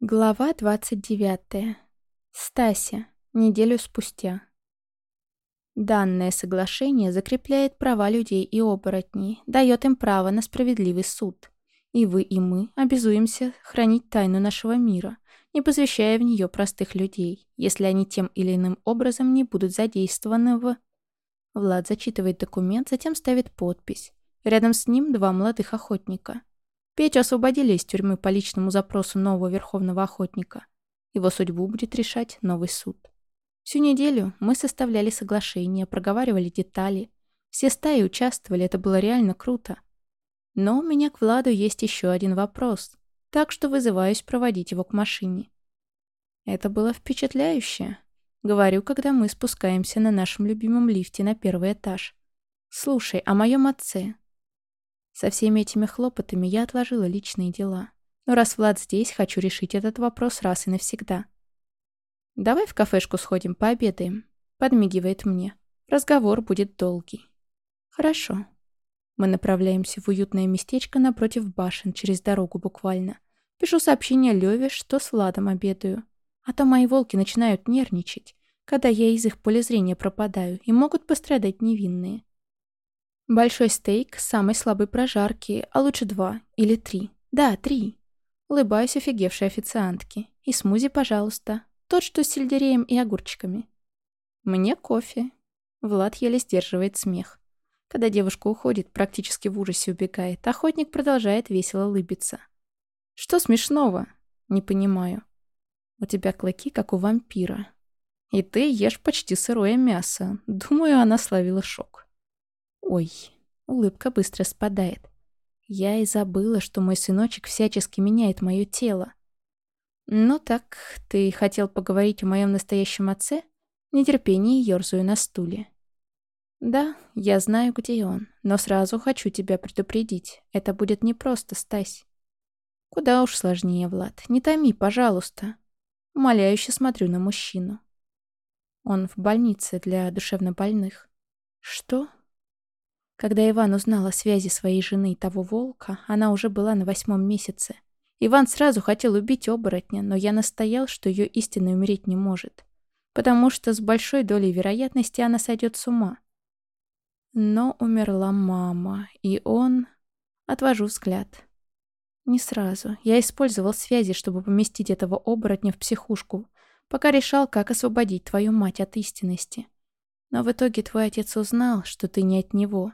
Глава 29. Стася. Неделю спустя. Данное соглашение закрепляет права людей и оборотней, дает им право на справедливый суд. И вы, и мы обязуемся хранить тайну нашего мира, не посвящая в нее простых людей, если они тем или иным образом не будут задействованы в... Влад зачитывает документ, затем ставит подпись. Рядом с ним два молодых охотника. Петю освободили из тюрьмы по личному запросу нового верховного охотника. Его судьбу будет решать новый суд. Всю неделю мы составляли соглашения, проговаривали детали. Все стаи участвовали, это было реально круто. Но у меня к Владу есть еще один вопрос, так что вызываюсь проводить его к машине. Это было впечатляюще. Говорю, когда мы спускаемся на нашем любимом лифте на первый этаж. «Слушай, о моем отце. Со всеми этими хлопотами я отложила личные дела. Но раз Влад здесь, хочу решить этот вопрос раз и навсегда. «Давай в кафешку сходим, пообедаем», — подмигивает мне. Разговор будет долгий. «Хорошо». Мы направляемся в уютное местечко напротив башен, через дорогу буквально. Пишу сообщение Леве, что с Владом обедаю. А то мои волки начинают нервничать, когда я из их поля зрения пропадаю, и могут пострадать невинные. Большой стейк самой слабой прожарки, а лучше два или три. Да, три. Улыбаюсь офигевшей официантке. И смузи, пожалуйста. Тот, что с сельдереем и огурчиками. Мне кофе. Влад еле сдерживает смех. Когда девушка уходит, практически в ужасе убегает, охотник продолжает весело улыбиться. «Что смешного?» «Не понимаю». «У тебя клыки, как у вампира. И ты ешь почти сырое мясо. Думаю, она словила шок». Ой, улыбка быстро спадает. Я и забыла, что мой сыночек всячески меняет мое тело. «Ну так, ты хотел поговорить о моем настоящем отце?» Нетерпение ерзаю на стуле. «Да, я знаю, где он, но сразу хочу тебя предупредить. Это будет непросто, Стась». «Куда уж сложнее, Влад. Не томи, пожалуйста». Умоляюще смотрю на мужчину. Он в больнице для душевнобольных. «Что?» Когда Иван узнал о связи своей жены и того волка, она уже была на восьмом месяце. Иван сразу хотел убить оборотня, но я настоял, что ее истинно умереть не может. Потому что с большой долей вероятности она сойдет с ума. Но умерла мама, и он... Отвожу взгляд. Не сразу. Я использовал связи, чтобы поместить этого оборотня в психушку, пока решал, как освободить твою мать от истинности. Но в итоге твой отец узнал, что ты не от него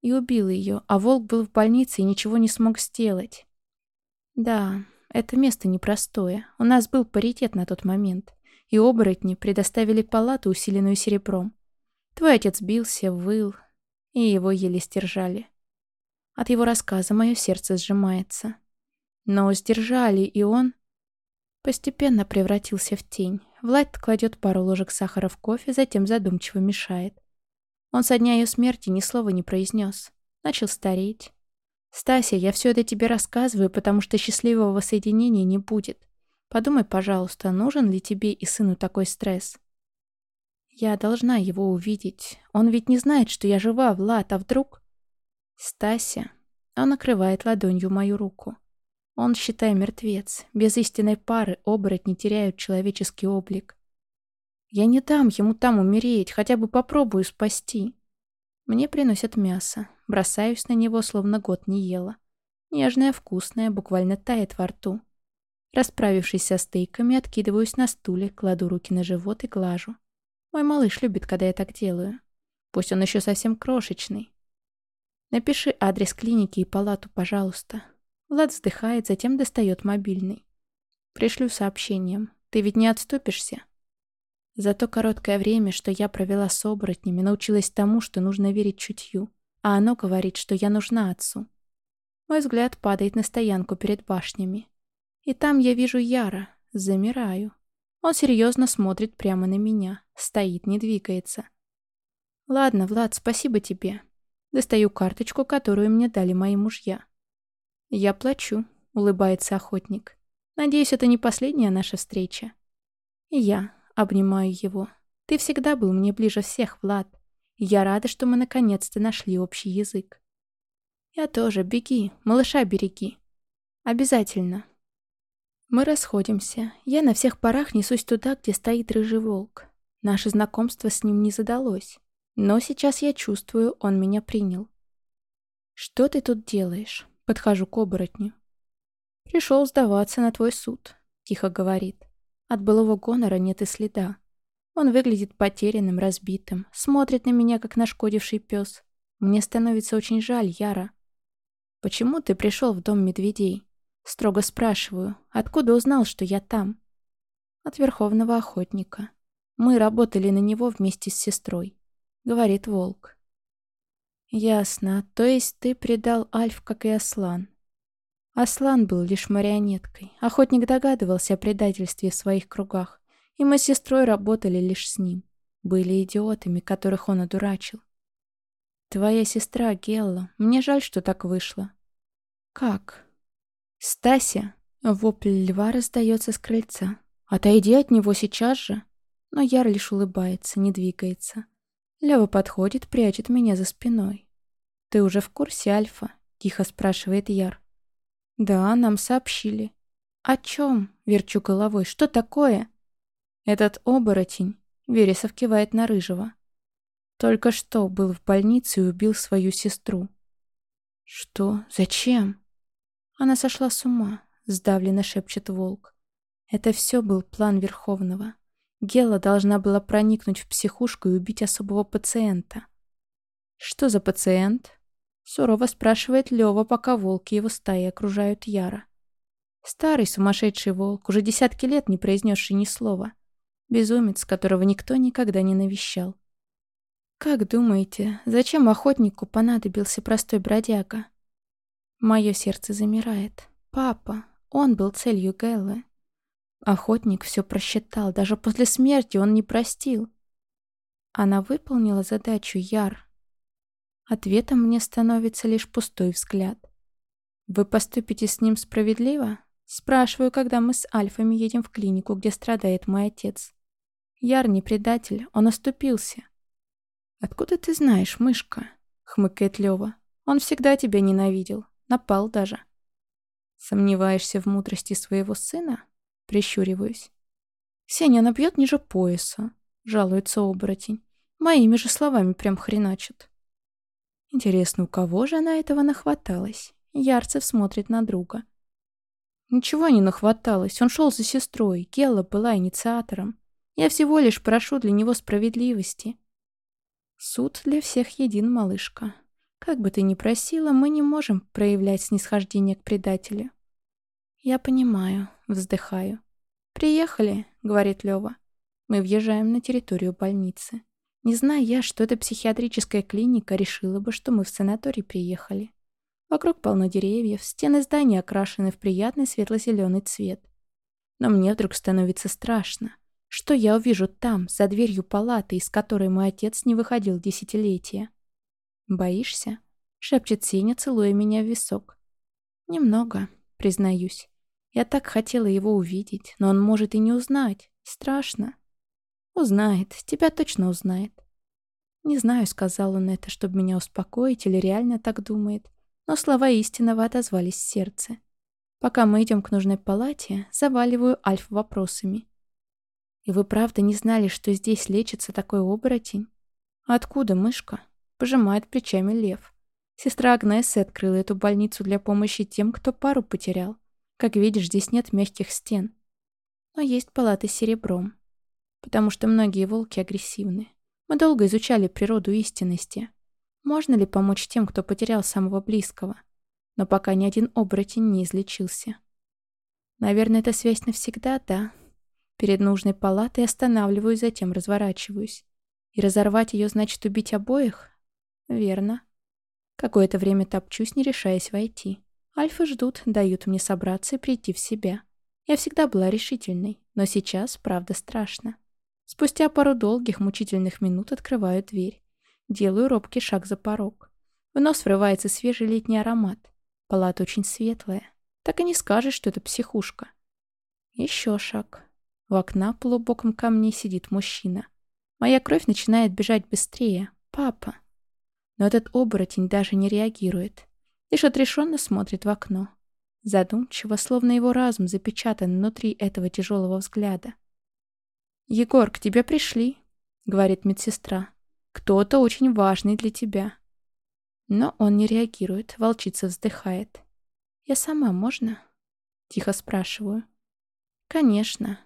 и убил ее, а волк был в больнице и ничего не смог сделать. Да, это место непростое. У нас был паритет на тот момент, и оборотни предоставили палату, усиленную серебром. Твой отец бился, выл, и его еле стержали. От его рассказа мое сердце сжимается. Но сдержали, и он постепенно превратился в тень. Влад кладет пару ложек сахара в кофе, затем задумчиво мешает. Он со дня ее смерти ни слова не произнес. Начал стареть. «Стася, я все это тебе рассказываю, потому что счастливого соединения не будет. Подумай, пожалуйста, нужен ли тебе и сыну такой стресс?» «Я должна его увидеть. Он ведь не знает, что я жива, Влад, а вдруг...» «Стася...» Он накрывает ладонью мою руку. Он, считай, мертвец. Без истинной пары оборотни теряют человеческий облик. Я не дам ему там умереть, хотя бы попробую спасти. Мне приносят мясо. Бросаюсь на него, словно год не ела. Нежное, вкусное, буквально тает во рту. Расправившись со стейками, откидываюсь на стуле, кладу руки на живот и глажу. Мой малыш любит, когда я так делаю. Пусть он еще совсем крошечный. Напиши адрес клиники и палату, пожалуйста. Влад вздыхает, затем достает мобильный. Пришлю сообщением. Ты ведь не отступишься? За то короткое время, что я провела с оборотнями, научилась тому, что нужно верить чутью, а оно говорит, что я нужна отцу. Мой взгляд падает на стоянку перед башнями. И там я вижу Яра, замираю. Он серьезно смотрит прямо на меня, стоит, не двигается. «Ладно, Влад, спасибо тебе». Достаю карточку, которую мне дали мои мужья. «Я плачу», — улыбается охотник. «Надеюсь, это не последняя наша встреча». И я, Обнимаю его. Ты всегда был мне ближе всех, Влад. я рада, что мы наконец-то нашли общий язык. Я тоже. Беги. Малыша береги. Обязательно. Мы расходимся. Я на всех парах несусь туда, где стоит рыжий волк. Наше знакомство с ним не задалось. Но сейчас я чувствую, он меня принял. «Что ты тут делаешь?» Подхожу к оборотню. «Пришел сдаваться на твой суд», — тихо говорит. От былого гонора нет и следа. Он выглядит потерянным, разбитым, смотрит на меня, как нашкодивший пес. Мне становится очень жаль, Яра. «Почему ты пришел в дом медведей?» Строго спрашиваю, откуда узнал, что я там? От верховного охотника. Мы работали на него вместе с сестрой. Говорит волк. Ясно. То есть ты предал Альф, как и Аслан. Аслан был лишь марионеткой. Охотник догадывался о предательстве в своих кругах. И мы с сестрой работали лишь с ним. Были идиотами, которых он одурачил. Твоя сестра, Гелла. Мне жаль, что так вышло. Как? Стася! Вопль льва раздается с крыльца. Отойди от него сейчас же. Но Яр лишь улыбается, не двигается. Лева подходит, прячет меня за спиной. «Ты уже в курсе, Альфа?» — тихо спрашивает Яр. «Да, нам сообщили». «О чем?» — верчу головой. «Что такое?» «Этот оборотень», — Вересов кивает на Рыжего. «Только что был в больнице и убил свою сестру». «Что? Зачем?» Она сошла с ума, сдавленно шепчет волк. Это все был план Верховного. Гела должна была проникнуть в психушку и убить особого пациента. «Что за пациент?» Сурово спрашивает Лева, пока волки его стаи окружают Яра. Старый сумасшедший волк, уже десятки лет не произнесший ни слова. Безумец, которого никто никогда не навещал. «Как думаете, зачем охотнику понадобился простой бродяга?» Мое сердце замирает. Папа, он был целью Гэллы. Охотник все просчитал, даже после смерти он не простил. Она выполнила задачу Яр. Ответом мне становится лишь пустой взгляд. «Вы поступите с ним справедливо?» Спрашиваю, когда мы с Альфами едем в клинику, где страдает мой отец. Яр не предатель, он оступился. «Откуда ты знаешь, мышка?» — хмыкает Лёва. «Он всегда тебя ненавидел, напал даже». «Сомневаешься в мудрости своего сына?» Прищуриваюсь. «Сеня набьет ниже пояса», — жалуется оборотень. «Моими же словами прям хреначит». Интересно, у кого же она этого нахваталась? Ярцев смотрит на друга. Ничего не нахваталось, он шел за сестрой, Гелла была инициатором. Я всего лишь прошу для него справедливости. Суд для всех един, малышка. Как бы ты ни просила, мы не можем проявлять снисхождение к предателю. «Я понимаю», — вздыхаю. «Приехали», — говорит Лёва. Мы въезжаем на территорию больницы. Не зная я, что это психиатрическая клиника, решила бы, что мы в санаторий приехали. Вокруг полно деревьев, стены здания окрашены в приятный светло-зеленый цвет. Но мне вдруг становится страшно. Что я увижу там, за дверью палаты, из которой мой отец не выходил десятилетия? «Боишься?» — шепчет Сеня, целуя меня в висок. «Немного», признаюсь. Я так хотела его увидеть, но он может и не узнать. Страшно. Узнает, тебя точно узнает. Не знаю, сказал он это, чтобы меня успокоить или реально так думает, но слова истинного отозвались в сердце. Пока мы идем к нужной палате, заваливаю Альф вопросами. «И вы правда не знали, что здесь лечится такой оборотень?» «Откуда, мышка?» — пожимает плечами лев. Сестра Агнессы открыла эту больницу для помощи тем, кто пару потерял. Как видишь, здесь нет мягких стен. Но есть палаты с серебром. Потому что многие волки агрессивны. Мы долго изучали природу истинности. Можно ли помочь тем, кто потерял самого близкого? Но пока ни один оборотень не излечился. Наверное, это связь навсегда, да? Перед нужной палатой останавливаюсь, затем разворачиваюсь. И разорвать ее значит убить обоих? Верно. Какое-то время топчусь, не решаясь войти. Альфы ждут, дают мне собраться и прийти в себя. Я всегда была решительной, но сейчас, правда, страшно. Спустя пару долгих, мучительных минут открываю дверь. Делаю робкий шаг за порог. В нос врывается свежий летний аромат. Палата очень светлая. Так и не скажешь, что это психушка. Еще шаг. У окна полубоком ко мне сидит мужчина. Моя кровь начинает бежать быстрее. Папа. Но этот оборотень даже не реагирует. Лишь отрешенно смотрит в окно. Задумчиво, словно его разум запечатан внутри этого тяжелого взгляда. «Егор, к тебе пришли», — говорит медсестра. «Кто-то очень важный для тебя». Но он не реагирует, волчица вздыхает. «Я сама, можно?» Тихо спрашиваю. «Конечно».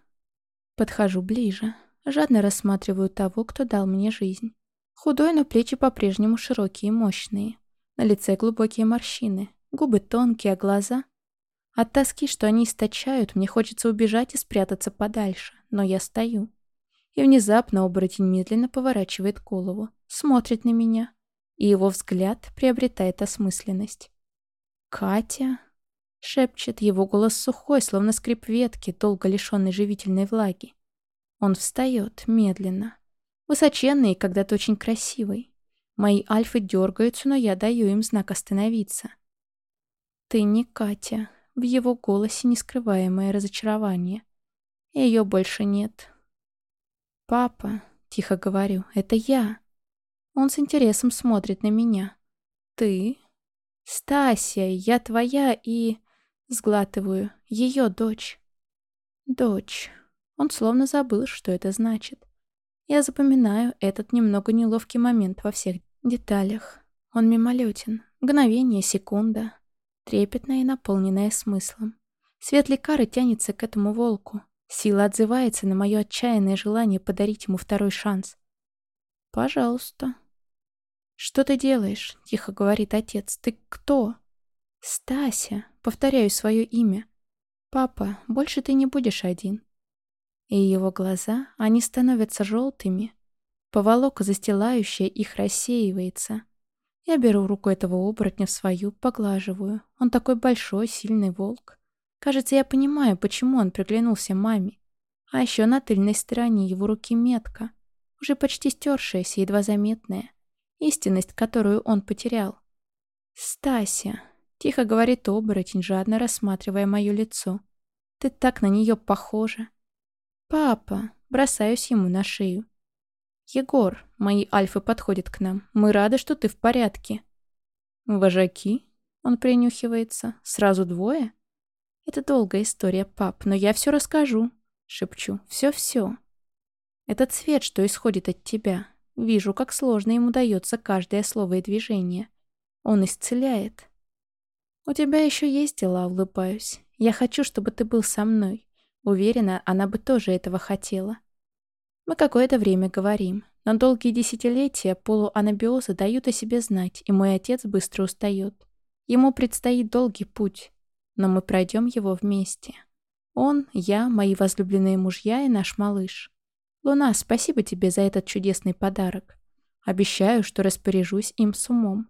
Подхожу ближе, жадно рассматриваю того, кто дал мне жизнь. Худой, но плечи по-прежнему широкие и мощные. На лице глубокие морщины, губы тонкие, а глаза... От тоски, что они источают, мне хочется убежать и спрятаться подальше, но я стою. И внезапно оборотень медленно поворачивает голову, смотрит на меня, и его взгляд приобретает осмысленность. «Катя?» — шепчет, его голос сухой, словно скрип ветки, долго лишенной живительной влаги. Он встает медленно, высоченный и когда-то очень красивый. Мои альфы дергаются, но я даю им знак остановиться. «Ты не Катя», — в его голосе нескрываемое разочарование. Ее больше нет. «Папа», — тихо говорю, — «это я». Он с интересом смотрит на меня. «Ты?» «Стася, я твоя и...» Сглатываю. Ее дочь. Дочь. Он словно забыл, что это значит. Я запоминаю этот немного неловкий момент во всех деталях. Он мимолетен. Мгновение, секунда. Трепетная и наполненная смыслом. Свет лекары тянется к этому волку. Сила отзывается на мое отчаянное желание подарить ему второй шанс. «Пожалуйста». «Что ты делаешь?» — тихо говорит отец. «Ты кто?» «Стася», — повторяю свое имя. «Папа, больше ты не будешь один и его глаза, они становятся желтыми. Поволока, застилающая их, рассеивается. Я беру руку этого оборотня в свою, поглаживаю. Он такой большой, сильный волк. Кажется, я понимаю, почему он приглянулся маме. А еще на тыльной стороне его руки метка, уже почти стершаяся, едва заметная. Истинность, которую он потерял. «Стася», — тихо говорит оборотень, жадно рассматривая мое лицо. «Ты так на нее похожа. «Папа!» Бросаюсь ему на шею. «Егор, мои альфы подходят к нам. Мы рады, что ты в порядке». «Вожаки?» Он принюхивается. «Сразу двое?» «Это долгая история, пап, но я все расскажу». Шепчу. «Все-все». «Это цвет, что исходит от тебя. Вижу, как сложно ему дается каждое слово и движение. Он исцеляет». «У тебя еще есть дела, улыбаюсь. Я хочу, чтобы ты был со мной. Уверена, она бы тоже этого хотела. Мы какое-то время говорим, но долгие десятилетия полуанабиоза дают о себе знать, и мой отец быстро устает. Ему предстоит долгий путь, но мы пройдем его вместе. Он, я, мои возлюбленные мужья и наш малыш. Луна, спасибо тебе за этот чудесный подарок. Обещаю, что распоряжусь им с умом.